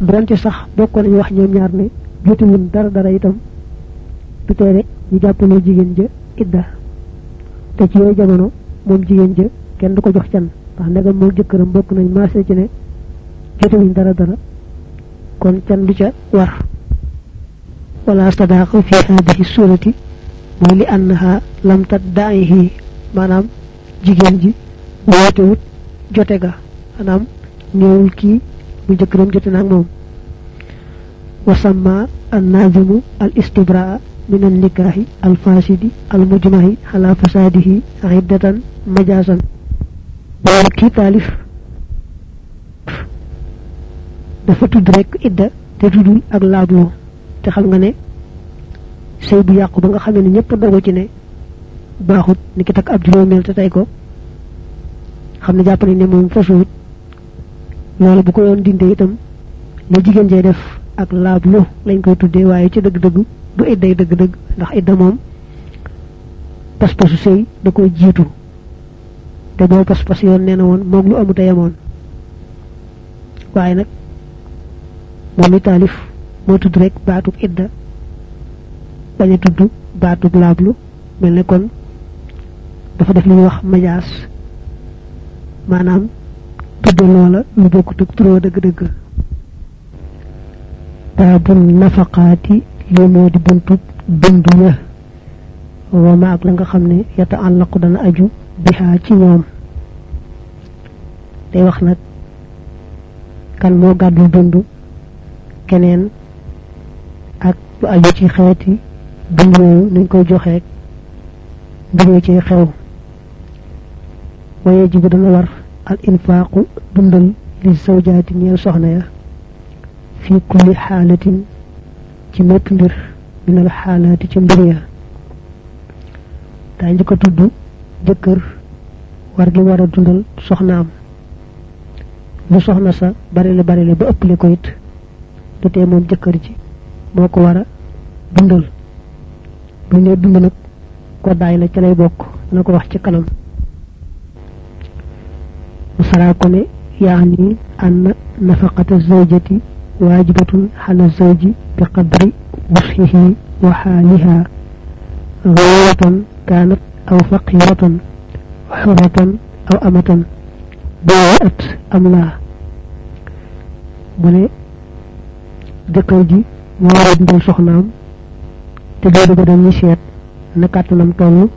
donte sax bokko nañu wax ñoom ñaar ne jotiwun dara dara itam. Du tere ñu jàppale jigéen ja idda. Te ci yooyu jamono moom jigéen ja kenn du ko jox can. Ndax ndegam moo jëkkëram bokk nañ maasee ci ne jotiwuñ dara dara. Kon can du ca war. Wala sadaqa fi hadhihi surati mooy li annaha lam tadda'ihi maanaam jigéen ji wootewut jote ga. Maanaam ñëwul kii bu jëkkëram jote naag moom وسمى الناظم الاستبراء من النكاح الفاسد المجمع على فساده عدة مجازا ولكي تالف dafa tudd rek idda te tuddul ak laablo te xam nga ne sëy bu yàqu ba nga xamee ne ñëpp dogu ci ne baaxut ni ki tak ab juróomeel te tey ko xam ne jàpp nañ ne moom fasuut loolu bu ko yoon dindee itam la jigéen jay def ak laablu lañ koy tuddee waaye ci dëgg-dëgg du idday dëgg-dëgg ndax idda moom pas-pasu sëy da koy jiitu. Te boo pas-pas yoon nee na woon moog lu amute yemoon. Waaye nag moom i taalif tudd rek baatub idda bañ a tudd baatub laablu mel kon dafa def li wax majaas tudd loola lu bokkut ak turoo dëgg-dëgg. Baabul nafaqaati li moo di buntub dund ya. Wa ma ak la nga xam ne yata àllaqu dana aju bihaa ci ñoom. Day wax nag kan moo gàddu dund keneen ak lu aju ci xeeti dund yooyu nuñ koy joxeek mbir ci xew. Waye jibu dana war الإنفاق دندل للزوجات نيل سخنايا في كل حالة تمتلر من الحالات تمبريا تاني كتب دكر وارجي وارا دندل سخنام لو سخنا سا باريلي باريلي با اوبلي كويت دوتي موم جكر جي موكو وارا دندل. بني دندل كو دايلا تلاي بوك نكو واخ سي كانام فراكني يعني أن نفقة الزوجة واجبة على الزوج بقدر وصحه وحالها. غيرة كانت أو فقيرة حرة أو أمة باءت أم لا. بني دقيجي موارد من سخنام تدور بدن نسيت نكاتنا مطول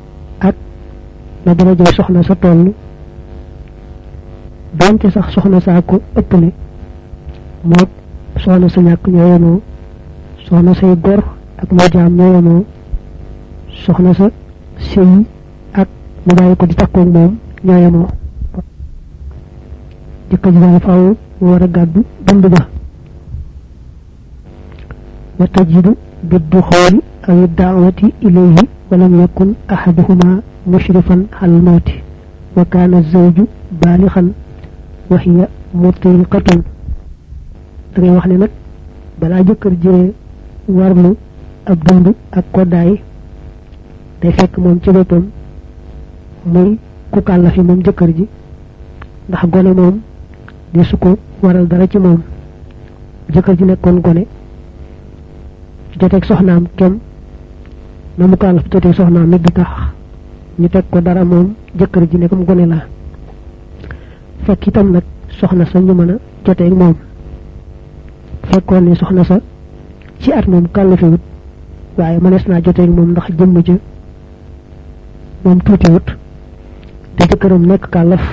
أك نبرج سخنا سطول donte sax soxna saa ko ëppale moo soxna sa ñàkk ñoo yemoo soxna say gor ak moo jaam ñoo yemoo soxna sa sëy ak mu bàyyi ko di takkoog moom ñoo yemoo jëkkër ji daal faaw mu war a gàddu dund ba wa tajidu بالدخول أو الدعوة إليه ولم يكن أحدهما مشرفا على الموت وكان الزوج بالغا وهي مطلقة da ngay wax ne nag balaa jëkkër jee warlu ab dund ak koddaay day fekk moom ci boppam muy ku kàlla fi moom jëkkër ji ndax gone moom di su ko waral dara ci moom jëkkër ji nekkoon gone joteeg soxnaam kem na mu kàlla fi joteeg soxnaam nit di tax ñu teg ko dara moom jëkkër ji nekkum gone la fekk itam nag soxna sa ñu mën a joteeg moom. fekkoon ne soxna sa ci at moom kàllafiwut waaye mënees naa joteeg moom ndax jëmm ja moom tuutiwut. te jëkkëram nekk kàllaf.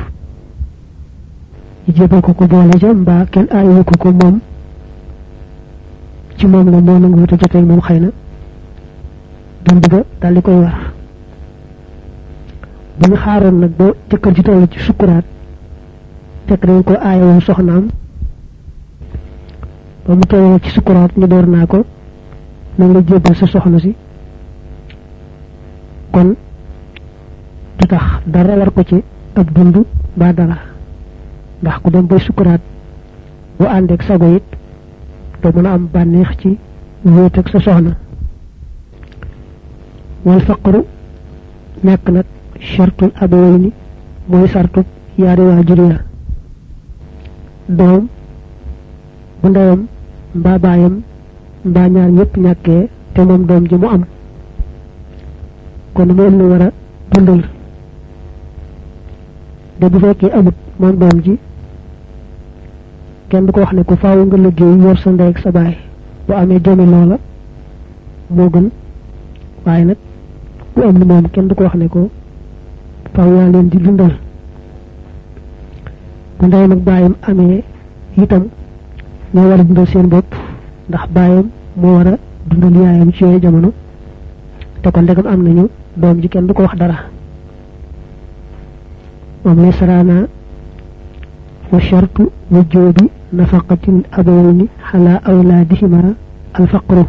jébal ko ko boole ja mbaa kenn aayu ko ko moom. ci moom la moo nangu wut a joteeg moom xëy na. dund ga daal di koy war. bu ñu xaaroon nag ba jëkkër ji toll ci sukkuraat fekk dañ ko aayoo soxnaam. Ba mu toll ci sukkuraat ñu door ko na nga sa soxna si. Kon tax dara war ko ci ab dund ba dara. Ndax ku dem bay bu àndeeg sago it doo mën am bànneex ci wéet ak sa soxna. Wal faqru shartul yaari ya doom bu ndeyam mbaa baayam mbaa ñaar ñëpp ñàkkee te moom doom ji mu am. Kon moom lu war dundal. De bu fekkee amut moom doom ji kenn du ko wax ne ko faaw nga liggéey yor sa ndey ak sa baay. Bu amee jomi loola moo gën. Waaye nag bu am moom kenn du ko wax ne ko faaw yaa leen di dundal bu ndayam ak bayam amé itam ño wara dundal seen bop ndax bayam mo wara dundal yaayam ci yoy jamono te kon degam am nañu doom ji kenn du ko wax dara wa misrana wa shartu wujubi nafaqatin abawni ala awladihima الفقر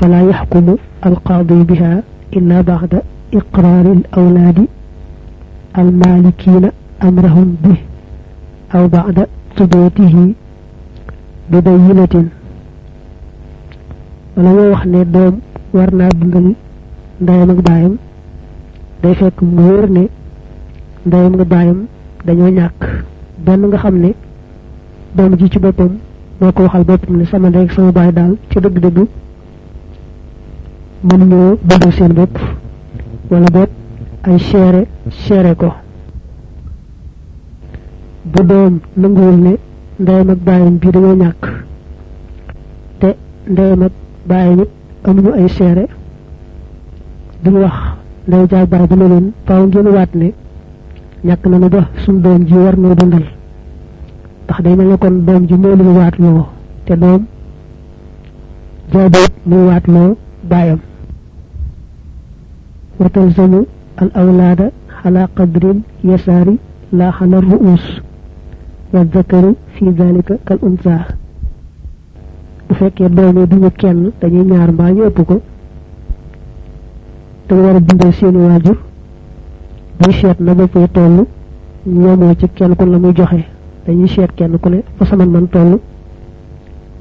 فلا يحكم القاضي بها إلا بعد إقرار الأولاد المالكين bih aw bacda subutihi bi bayinatin wala moo wax ne doom war naa dundal ndeyam ak baayam. Day fekk mu wóor ne ndeyam nga baayam dañoo ñàkk. Benn nga xam ne ji ci boppam moo waxal boppam ne sama ak sama baay daal ci dëgg-dëgg mënuñoo dundal seen bopp. Wala boot ay seere seere ko bu doom nanguwul ne ndeyam ak baayam bii dañoo ñàkk. Te ndeyam ak baayam it amuñu ay seere. Duñu wax ndey jaay baay ba ne leen faaw ngeen waat ne ñàkk nañu ba suñ doom ji war noo dundal. Ndax day mel ne kon doom ji moo leen waat loo te doom jaabayit muy waat loo talzamu al awlaada ala qadrin yasaari la xala ruus wa zakaru fi dalika kal unsa bu fekkee doom yi duñu kenn dañuy ñaar mbaa ñu ëpp ko dañu war a dundal seeni waajur buy seet na bopp yi toll ñoomoo ci kenn ku la muy joxe dañuy seet kenn ku ne fa sama man toll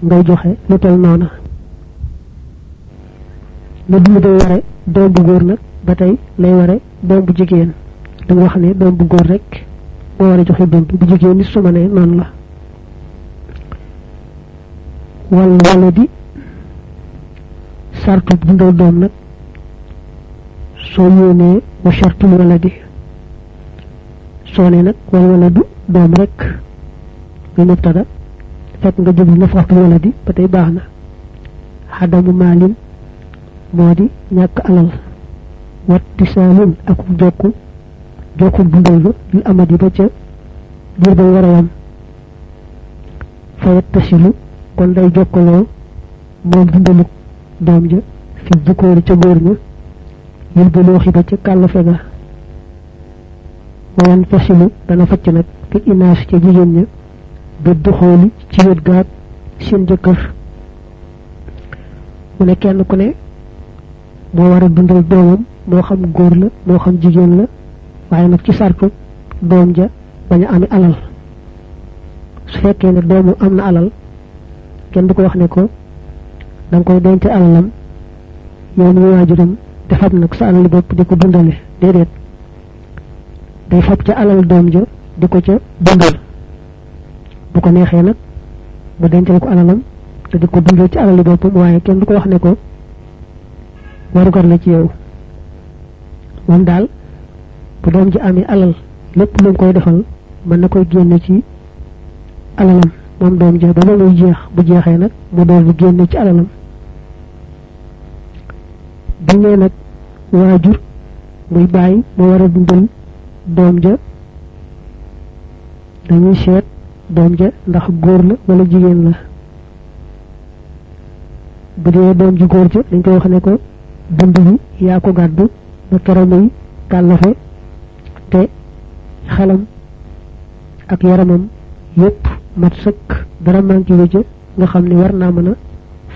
ngay joxe lu toll noona na dund day ware doom bu góor nag ba tey lay ware doom bu jigéen dañu wax ne doom bu góor rek moo war a joxe dund bu jigéen ni su ma ne la. Wal wala di sartu dundal doom nag soo yéenee wa sartul wala di soo ne nag wal wala du doom rek. Muy mubtada fekk nga jublu na wala di ba tey baax na. Xadamu maalin moo di ñàkk alal. Wat tisaalun ak jokku jokku dundal li amadi ba ca diir ba war a yam. Fayat tasilu kon day jokkaloo moom dundaluk doom ja fi jikkoori ca góor ña yil bu looxi ba ca kàllafe ga. Wayan fasilu dana facc nag fi inaas ca jigéen ña ba duxooli ci wet gaag seen jëkkër. Mu ne kenn ku ne moo war a dundal doomam moo xam góor la moo xam jigéen la waaye nag ci sartu doom ja bañ a ami alal. su fekkee ne doomu am na alal kenn du ko wax ne ko da koy denc alalam yow mi waajuram te fab nag sa alal bopp di ko dundale. Déedéet. Day fab ca alal doom ja di ko ca dundal. Bu ko neexee nag mu dencal ko alalam te di ko dundal ci alali boppam waaye kenn du ko wax ne ko warugar la ci yow. Moom daal bu doom ji amee alal lépp lu koy defal mën na koy génne ci alalam. Moom doom ja ba ba muy jeex bu jeexee nag mu dool bu génne ci alalam. Bi nee nag waajur muy bàyyi moo war a dundal doom ja dañuy seet doom ja ndax góor la wala jigéen la. Bu dee doom ji góor ja dañ koy wax ne ko dund bi yaa ko gàddu ba kero muy kàllafe te xelam ak yaramam yépp mat sëkk dara wu ca nga xam ne war naa mën a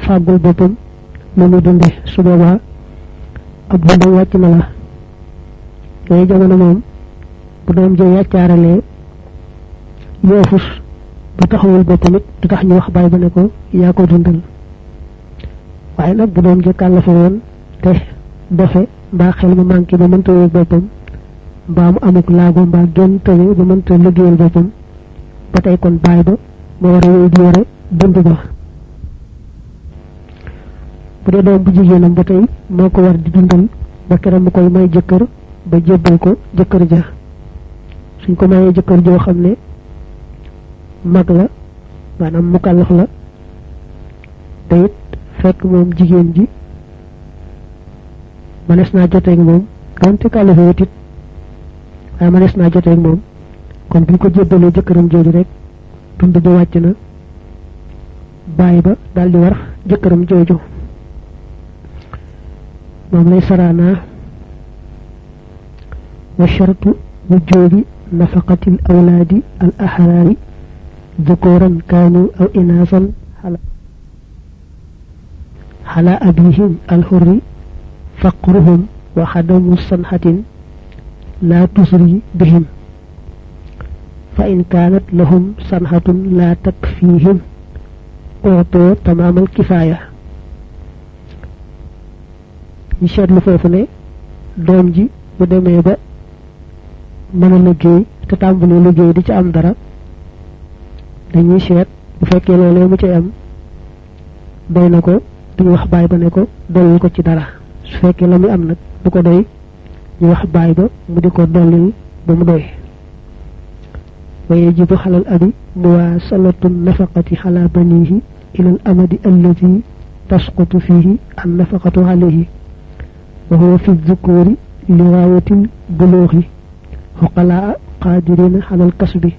fàggul boppam lu muy dunde su boobaa ab dundam wàcc na la yooyu jamono moom bu doom jee yàccaaralee yoofus bu taxawul boppam it du tax ñu wax bàyyi ba ne ko yaa ko dundal waaye nag bu doom jee kàllafe woon te dofe mbaa xel mu manqué ba mënta wéeg boppam mbaa mu amuk laago mbaa genn tëwe ba mënta liggéeyal boppam. Ba tey kon baay ba moo war a di yore dund ba. Bu dee doom bu jigéenam ba war di dundal ba keram koy may jëkkër ba jébbal ko jëkkër ja. Suñ ko mayee jëkkër joo xam mag la maanaam mukallaf la te fekk moom jigéen ji manes waaye manes naa joteeg moom kon buñ ko jébbalee jëkkëram jooju rek dund bi wàcc na bàyyi ba daal di war jëkkëram jooju moom lay saraanaa wa shartu wujoobi nafaqati al awlaadi al ahraari ذكورا كانوا أو إناثا على أبيهم الحر فقرهم وخدم صنحة لا تسري بهم فإن كانت لهم صنحة لا تكفيهم أعطوا تمام الكفاية يشهد لفوفني دوم جي loolee mu ci am doy na ko duñu wax baay ba ne ko dollil ko ci dara su fekkee la muy am nag du ko doy ñu wax baay ba mu di ko dolli ba mu doy. ويجب على الأب مواصلة النفقة على بنيه إلى الأمد الذي تسقط فيه النفقة عليه وهو في الذكور لغاية بلوغه عقلاء قادرين على الكسب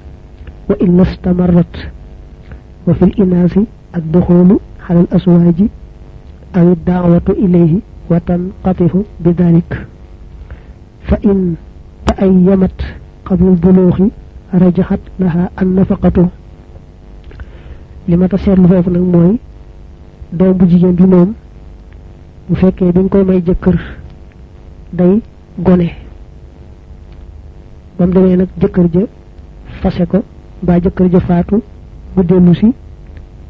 وإن استمرت وفي الإناث الدخول على الأزواج أو الدعوة إليه وتنقطه بذلك فإن تأيمت قبل البلوغ رجحت لها النفقة لما تسير لفوف نك موي دوم bu jigen bi mom bu fekke biñ ko may jëkkër day gone bam demee nag jëkkër ja fase ko ba jëkkër ja faatu bu dellu si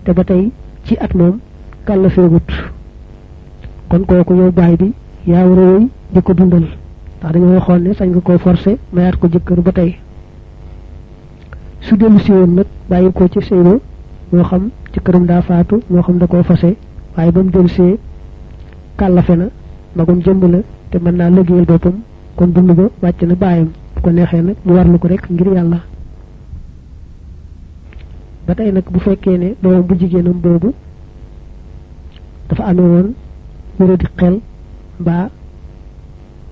te ba tey ci at moom kàlla feegut kon kooku yow baay bi yaa war a wéy di ko dundal ndax dañoo waxoon ne sañ nga koo forcé mayaat ko jëkkër ba tey. Su dellu si woon nag bàyyi ko ci sëy moo xam jëkkëram daa faatu moo xam da koo fase waaye ba mu dellu see kàllafe na magum jëmb la te mën naa liggéeyal boppam kon dund ba wàcc na ko neexee nag mu warlu ko rek ngir yàlla. Ba tey nag bu fekkee ne doomam bu jigéenam boobu dafa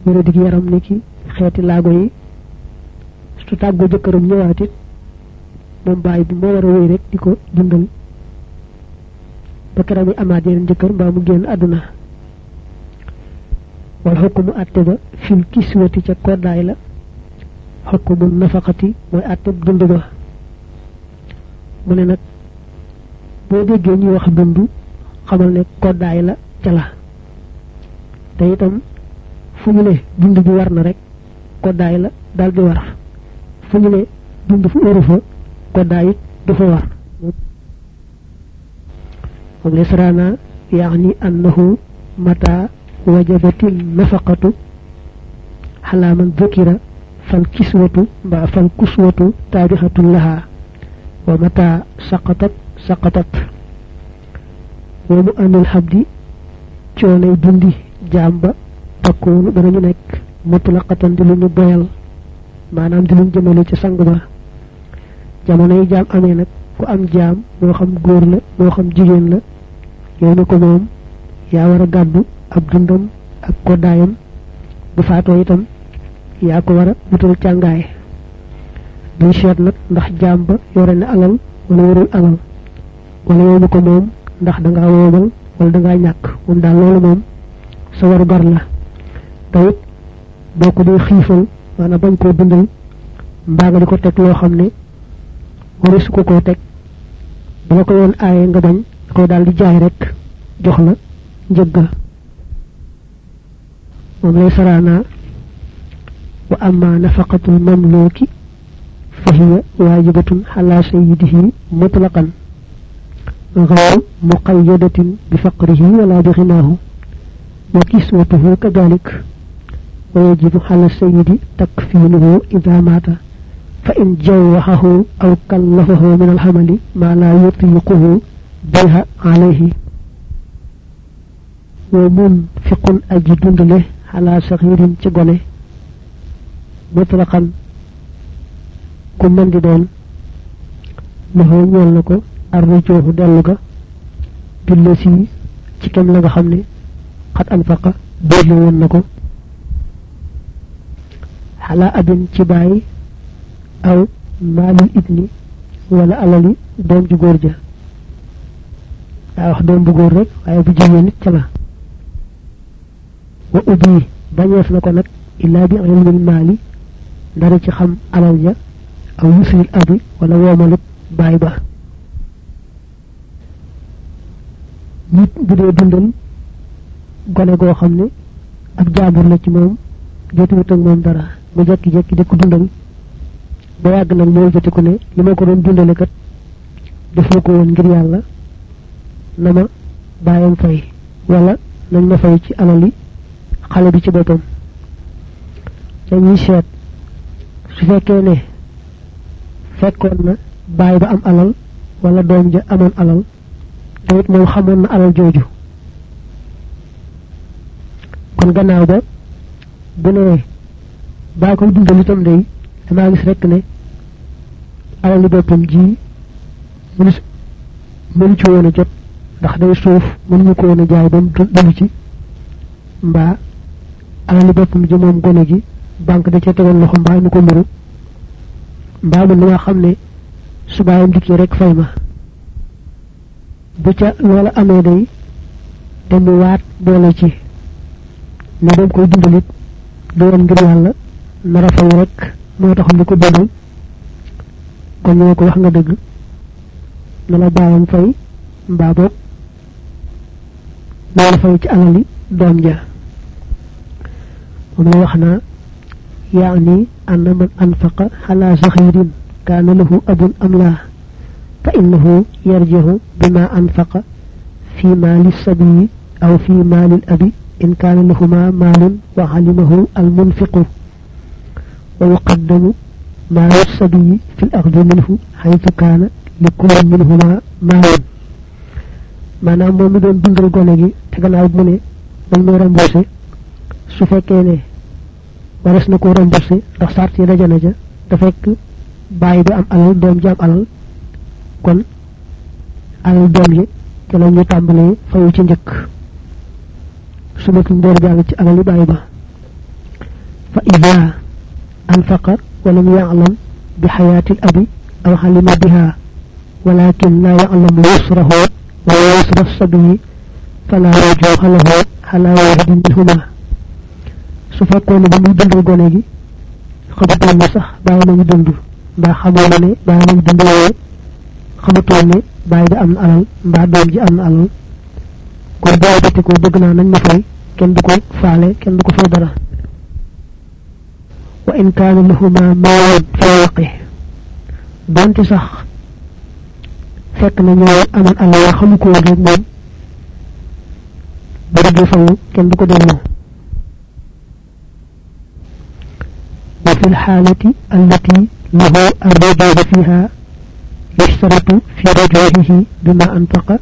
wéradi yaram ni ki xeeti laago yi su tàggoo jëkkëram ñëwaat it moom bàyyi bi moo war a wéy rek di ko dundal ba keram yi amaat yeneen jëkkër mbaa mu génn àdduna wal xukkumu àtte ba fil kiswati ca koddaay la xukkumu nafaqati mooy àtte dund ba mu ne nag boo déggee ñuy wax dund xamal ne koddaay la ca la te itam fuñu ne dund bi war na rek ko daay la dal di war. Fuñu ne dund fu waru fa ko daay du war. Wa lisrana yaani annahu mata wajabatil nafaqatu ala man dhukira fal kiswatu ba fal kuswatu tarihatu laha. Wa mata saqatat saqatat. Wa mu anil habdi cione dundi jamba takkuunu danañu nekk mutlaqatan di lu ñu boyal maanaam di luñ jëmale ci sang ba. Jamono yi jaam amee nag ku am jaam moo xam góor la moo xam jigéen la yow ne ko moom. Yaa war a gàddu ab dundam ak koddaayam. Bu faatoo itam yaa ko war a wutal càngaay. Duñ seet nag ndax jaam ba yore na alal wala yorul alal. Wala yow na ko moom ndax da ngaa woobal wala da ngaa ñàkk. Moom daal loolu moom sa waru gar la. Tawit boo ko dee xiifal maanaam bañ koo dundal mbaa nga di ko teg loo xam ne wari su ko koo teg bu la ko yoon aaye nga bañ da koy daal di jaay rek jox la njëgga moom lay saraana wa amma nafaqatul mamluki فهي واجبة على سيده مطلقا غير مقيدة بفقره ولا بغناه وكسوته كذلك ويجب على السيد تكفينه إذا مات فإن جوهه أو كلفه من الحمل ما لا يطيقه بها عليه. ومنفق أجد له على صغير تقوله مطلقا. كمان دون مهون يولوكو أرجوه دلوكو بالنسي تكم لغا خمني قد أنفق. بيلوه نكو doom ju góor ja daa wax doom bu góor rek waaye bu jigéen nit ca la wa ubbi bañeef na ko nag illaa bi ilmil maali dara ci xam alal ja aw yusril abi wala woomalut baay ba nit bu dee dundal gone goo xam ne ab jaambur la ci moom jotuwut ak moom dara mu jekki-jekki di ko dundal. Ba yàgg nag moo joti ko ne li ma ko doon dundale kat def ma ko woon ngir yàlla na ma bàyyam fay. Wala nañ ma fay ci alali xale bi ci boppam. Dañuy seet su fekkee ne fekkoon na bàyyi ba am alal wala doom ja amoon alal te it moom xamoon na alal jooju. Kon gannaaw ba bu ne baa koy dundal itam day damaa gis rekk ne alali boppam ji mënu mënu ci woon jot ndax day suuf mënuñu ko woon a jaay ba mu ci mbaa alali boppam ji moom gone gi banque da ca tegoon loxo mbaa mu ko muru nga ne su bàyyam dikkee rek fay ma. Bu ca loola amee day te mu waat boole ci ne dam koy dundalit doon ngir yàlla nara fay rek moo tax li ko dundal kon ñoo ko wax nga dëgg na la bàyyam fay mbaa boog na la fay ci alali doom ja moom la wax naa يعني أن من أنفق على صغير كان له أب أم لا فإنه يرجع بما أنفق في مال الصبي أو في مال الأب إن كان لهما مال وعلمه المنفق ويقدم ما يفسد في الأرض منه حيث كان لكل منهما ما هو ما نام مومي دون بندر غولغي تغلا بني من نور امبوسي سو فكيني ورس نكو رمبوسي رسارت يدجا نجا تفك باي دو ام علل دوم جام علل كون علل دوم جي كلا نيو تامبلي فايو تي نيك سو نكو ندور جالي تي علل باي با فاذا انفق ولم يعلم بحياة الأب أو علم بها ولكن لا يعلم يسره ويسر الصبي فلا وجوه له على واحد منهما. سفاكون بمي دندو غونيجي خبطو ما صح باي ما يدندو با خمونا ني باي ما خبطو ني باي أم الال با دوم أم الال كو باي دا تيكو بغنا فعلي ما فاي كين وإن كان لهما مولد في وقه دونت صح فكنا نيو أمن الله يخلقوا وجود. من برجو فلو كن بكو دمو وفي الحالة التي له الرجوع فيها يشترط في رجوعه بما أنفق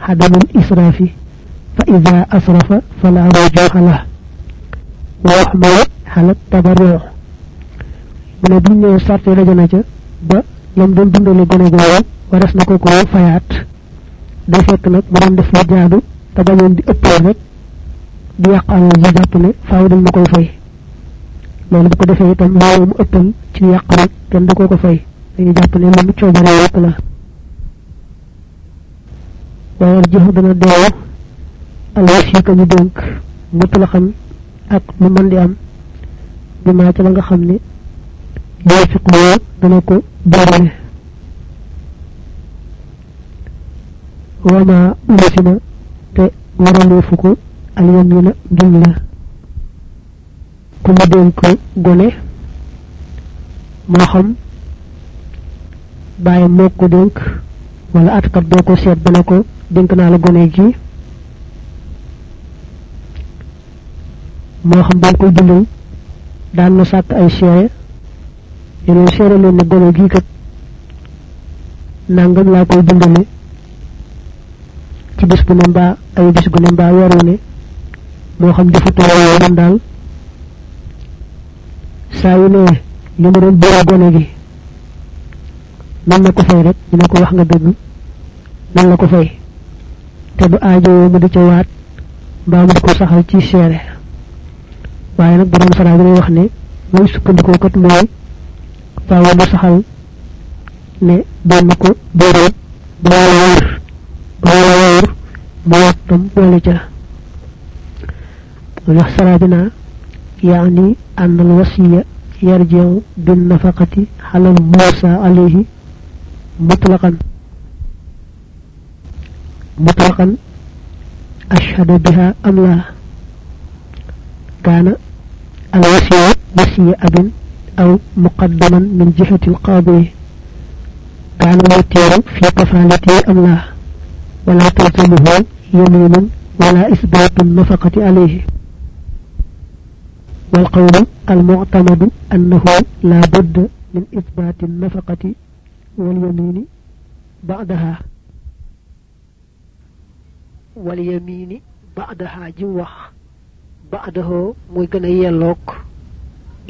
عدم الإسراف. فإذا أسرف فلا رجوع له. ويحمل على التبرع. من بين سارت رجنا با لم دون دندل غني غو ورس نكو كو فيات دا فك نك mu def la jaadu ta bañon di ëppal rek di yaqal ji japp ne faaw dañ ma koy fay loolu bu ko defee itam loolu mu ëppal ci yàq rek kenn du ko ko fay dañu jàpp ne moom coobare rek la waaye jëf dana deew alwas yi ko ñu dénk mutt la xam ak lu mën di am bi maa ci la nga xam ne yoo fiqloo dana ko boorale wama ulasima te waraleefu ko aliyam yi na ngiñ la ku mu dénk gone moo xam bàyyi moo ko dénk wala atkat boo ko seet ba ne ko dénk naa la gone xam dundal na ay seere leen ne gone gii kat nangam laa koy dundale ci bis bu ne ay bis bu ne mbaa ne moo xam defatoo yooyu man daal saa yu ne li ma doon bëre gone gi nan la ko fay rek ñu ko wax nga dëgg nan la ko fay te du aajo mu di ca waat mbaa mu ko saxal ci seere waaye nag borom sara bi wax ne mooy sukkandikoo kat mooy faaw mu saxal ne doon ko ba wala wóor wala wóor mu waat tam boole ca. Wax sara bi naa يعني أن الوصية يرجع بالنفقة على الموسى عليه مطلقا مطلقا أشهد بها أم لا كان الوصية وصية أب أو مقدما من جهة القاضي. كان يطير في كفالته أم لا؟ ولا تلزمه يمين ولا إثبات النفقة عليه. والقول المعتمد أنه لا بد من إثبات النفقة واليمين بعدها. واليمين بعدها جوح بعده موي yellook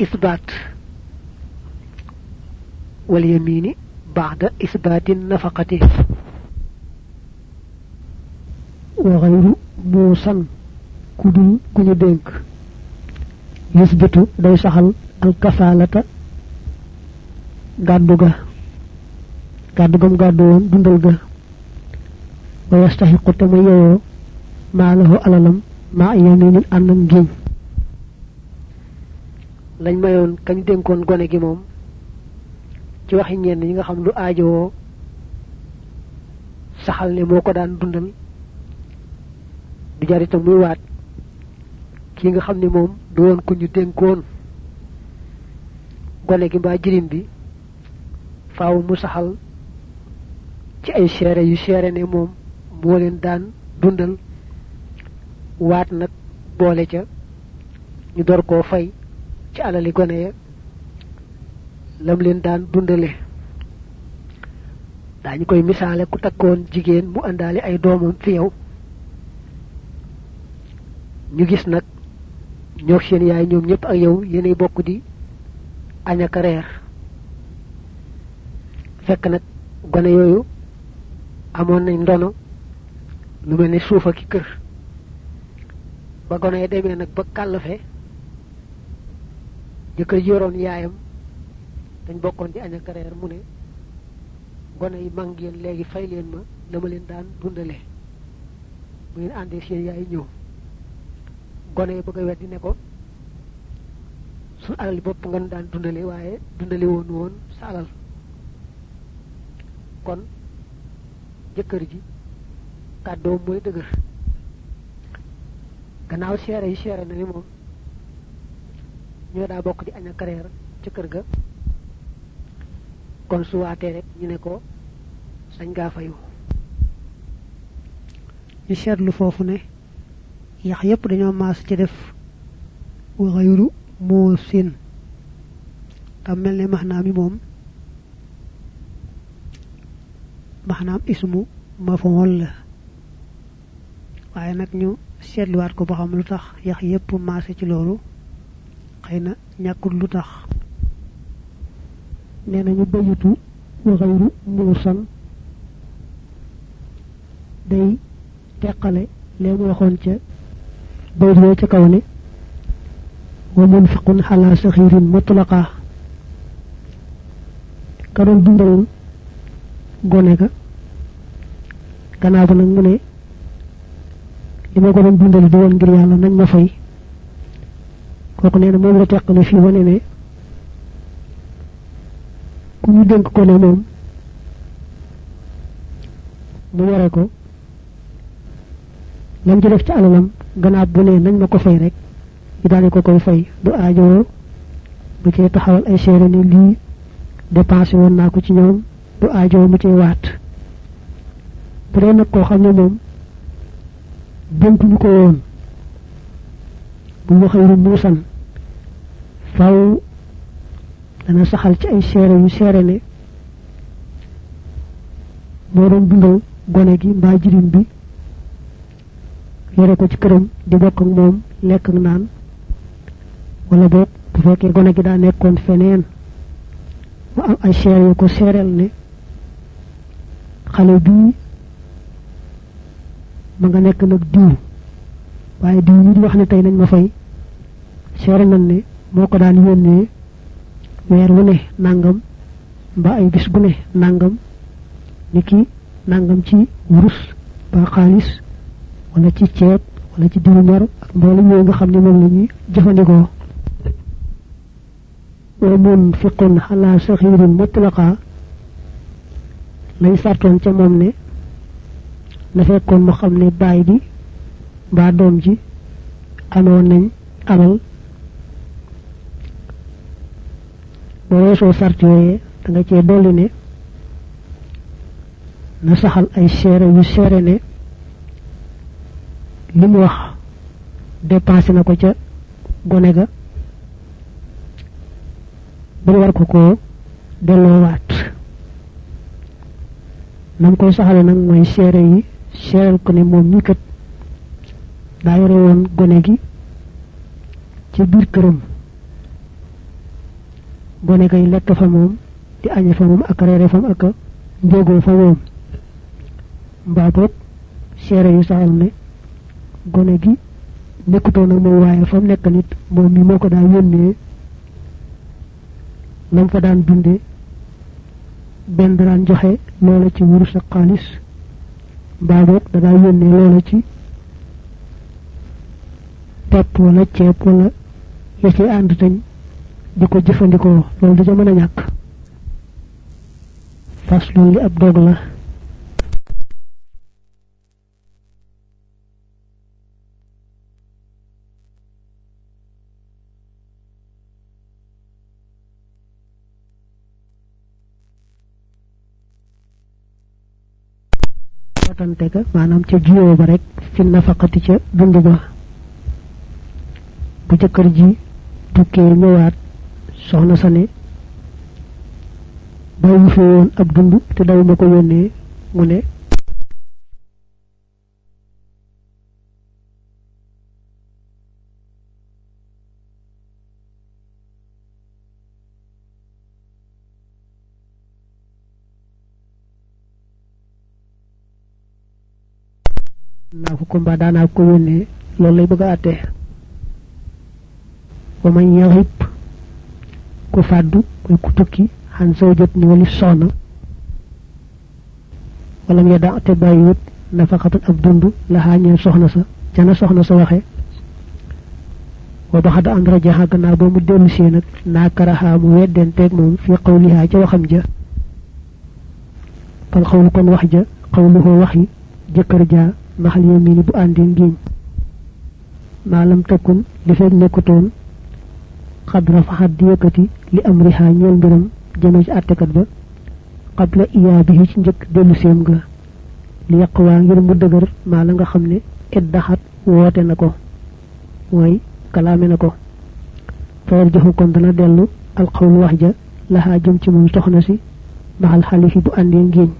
إثبات. wal yamini ba'da isbatin nafaqati wa ghayru musan kudul kuñu denk yusbitu day saxal al kasalata gaddu ga gaddu gam gaddu won dundal ga wa yastahiqu tamayo ma lahu alalam ma yaminin anam giñ lañ mayoon kañ denkoon gone gi moom ci waxi ñenn ñi nga xam lu aajowoo saxal ne moo ko daan dundal. du jaritam muy waat ki nga xam ne moom du woon ku ñu dénkoon. gone gi mbaa jirim bi faaw mu saxal ci ay seere yu seere ne moom moo leen daan dundal. waat nag boole ca ñu door koo fay ci alali gone ya lam leen daan dundale. Daañu koy misaale ku takkoon jigéen mu àndaale ay doomam fi yow. Ñu gis nag ñok seen yaay ñoom ñëpp ak yow yéenay bokk di añaka reer. Fekk nag gone yooyu amoon nañ ndono lu mel suufa ki kër. Ba gone demee nag ba jëkkër yoroon yaayam dañ bokkoon di añaka reer mu ne gone yi mang ngeen léegi fay leen ma dama leen daan dundale bu ngeen àndee seen yaay ñëw. Gone yi bëgg weddi ne ko su alal bopp nga daan dundale waaye dundale woon woon sa alal. Kon jëkkër ji kàddoom mooy dëgër. Gannaaw seere yi seere na ni moom ñoo daa bokk di aña carrière ci kër ga kon su waatee rek ñu ne ko sañ gaa fayu. Ñu seetlu foofu ne yax yépp dañoo maas ci def wa xayru moo sin tam mel ne maxnaam yi moom ismu mafool la. Waaye nag ñu seetluwaat ko ba xam lu tax yax yépp maase ci nee nañu bayitu wa xayru muusan day teqale lee mu waxoon ca bayt woo ca kaw ne wa munfiqun ala saxirin mutlaqa ka doon dundal gone ga gannaaw ba nag mu ne li ma ko doon dundal di woon ngir yàlla nañ ma fay kooku nee na moom la teqale fii wane ne ñu dénk ko ne moom. Mu yore ko. Lam ci def ci alalam gannaaw bu ne nañ ma ko fay rek ñu daal ko koy fay. Du aajowoo bu cee taxawal ay seere ni lii dépensé woon naa ko ci ñoom du mu cee waat. Bu dee nag koo xam ne moom ko woon. Bu ma xëyru muusan faw dana saxal ci ay seere yu seere ne moo doon dundal gone gi mbaa jirim bi yore ko ci këram di bokk ak moom lekk ak naan wala boog bu fekkee gone gi daa nekkoon feneen mu am ay seer yu ko seereel ne xale bii ma nga nekk nag diw waaye diw yi di wax ne tey nañ ma fay seere nañ ne moo ko daan yónnee weer wu ne nangam ba ay bis bu ne nangam ni ki nangam ci wurus ba xaalis wala ci ceeb wala ci diwu ñor ak mboolem yooyu nga xam ne moom la wa munfiqun ala saxirin mutlaqa lañ sartoon ca moom ne na fekkoon mu xam ne bi mbaa doom ji amoon nañ alal boo weesoo sart yooyee da nga cee dolli ne na saxal ay seere yu seere ne li mu wax dépensé na ko ca gone ga ba war ko koo delloowaat nam koy saxale nag mooy seere yi seeral ko ne moom ñi kat daa yore woon gone gi ci biir këram gone gay lekk fa moom di añe fa moom ak reere fam ak njogoo fa moom mbaa boog seere yu saxal ne gone gi nekkutoon ak moom waaye fa mu nekk nit moom mi moo ko daa yónnee lam fa daan dunde benn daan joxe loola ci wurus ak xaalis mbaa boog da daa yónnee loola ci pepp wala ceeb wala ya ci ànd tañ di ko jëfandikoo loolu du ca mën a ñàkk. Fas loolu li ab dog la. Watante ga maanaam ca jiyoo ba rek fi nafaqati ca dund ba bu jëkkër ji tukkee ñëwaat soxna sa ne bàyyi fi woon ab dund te daw ma ko yónnee mu ne naa ko ko mbaa daanaa ko yónnee loolu lay bëgg a àttee wa man yaxib ku fàddu mooy ku tukki xan jot ni wali soxna wala mu yedda te bàyyiwut nafaqatan ab dund la xaañee soxna sa ca na soxna sa waxe wa baxada an rajaxa gannaaw ba mu dellu see nag naa karaxaa mu weddenteeg moom fi xawlihaa ca waxam ja fal xawlu kon wax ja xawluhoo wax yi jëkkër jaa maxal yamini bu àndi ngiñ maalam takkun li fekk nekkutoon mu dëgër maa la nga xam ne iddaxat woote na ko mooy kalaame na ko fayal joxu kon dana dellu alxawlu wax ja laxaa jëm ci moom soxna si maxal xalifi bu àndee ngiñ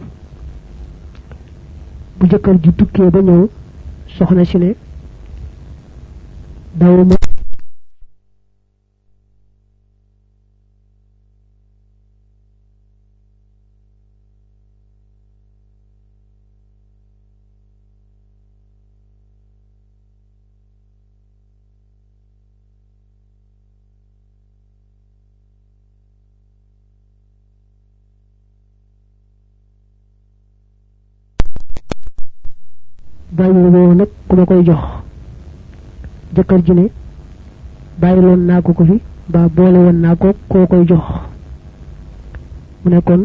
bu jëkkër ji tukkee ba ñëw soxna si ne dawuma bàyyi woo nag ku koy jox jëkkër ji ne bàyyiloon naa ko ko fi ba boole woon naa ko koo koy jox mu ne kon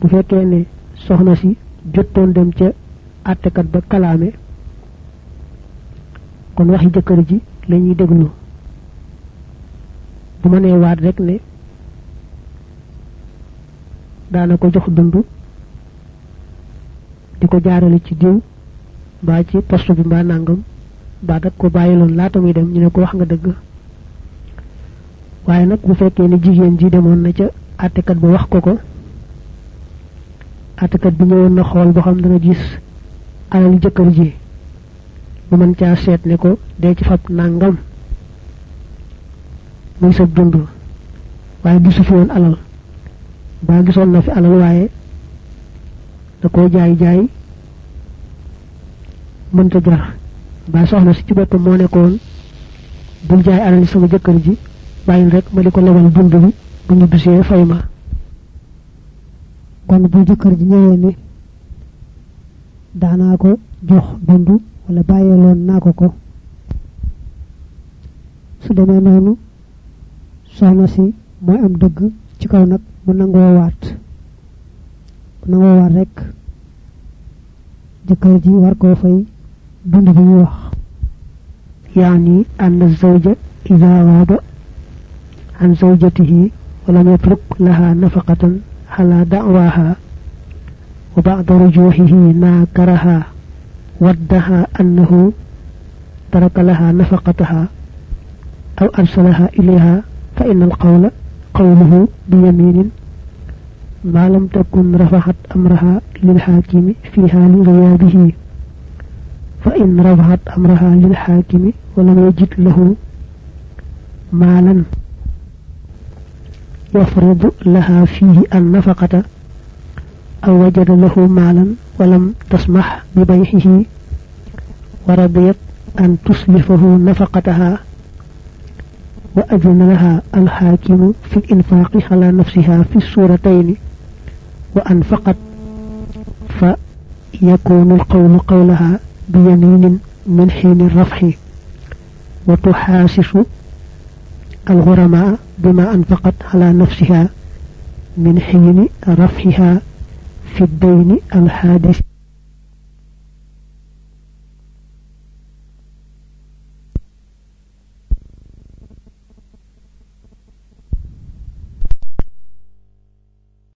bu fekkee ne soxna si jottoon dem ca àttekat ba kalaame kon waxi jëkkër ji la ñuy déglu bu ma waat rek ne daana ko jox dund di jaarale ci diw mbaa ci poste bi mbaa nangam mbaa dag ko bàyyiloon laata muy dem ñu ne ko wax nga dëgg. Waaye nag bu fekkee ne jigéen ji demoon na ca àttekat ba wax ko ko àttekat bi ñëwoon na xool boo xam dana gis alal jëkkër ji bu mën caa seet ne ko dee ci fab nangam muy sa dund. Waaye gisu fi woon alal. Ba gisoon na fi alal waaye da koo jaay jaay mënta jar ba soxna si ci boppam moo nekkoon bul jaay alal sama jëkkër ji bàyyil rek ma di ko lebal dund bi bu ñu bisee fay kon bu jëkkër ji ñëwee ne daanaa ko jox dund wala bàyyeeloon naa ko ko. Su demee noonu soxna si am dëgg ci kaw mu waat. Mu waat rek jëkkër ji war koo fay dund bi ñu wax يعني أن الزوج إذا غاب عن زوجته ولم يترك لها نفقة على دعواها وبعد رجوعه ناكرها ودها أنه ترك لها نفقتها أو أرسلها إليها فإن القول قوله بيمين ما لم تكن رفعت أمرها للحاكم في حال غيابه. فإن رفعت أمرها للحاكم ولم يجد له مالا يفرض لها فيه النفقة أو وجد له مالا ولم تسمح ببيعه ورضيت أن تسلفه نفقتها وأذن لها الحاكم في الإنفاق على نفسها في الصورتين وأنفقت فيكون القول قولها بيمين من حين الرفع وتحاسس الغرماء بما أنفقت على نفسها من حين رفعها في الدين الحادث.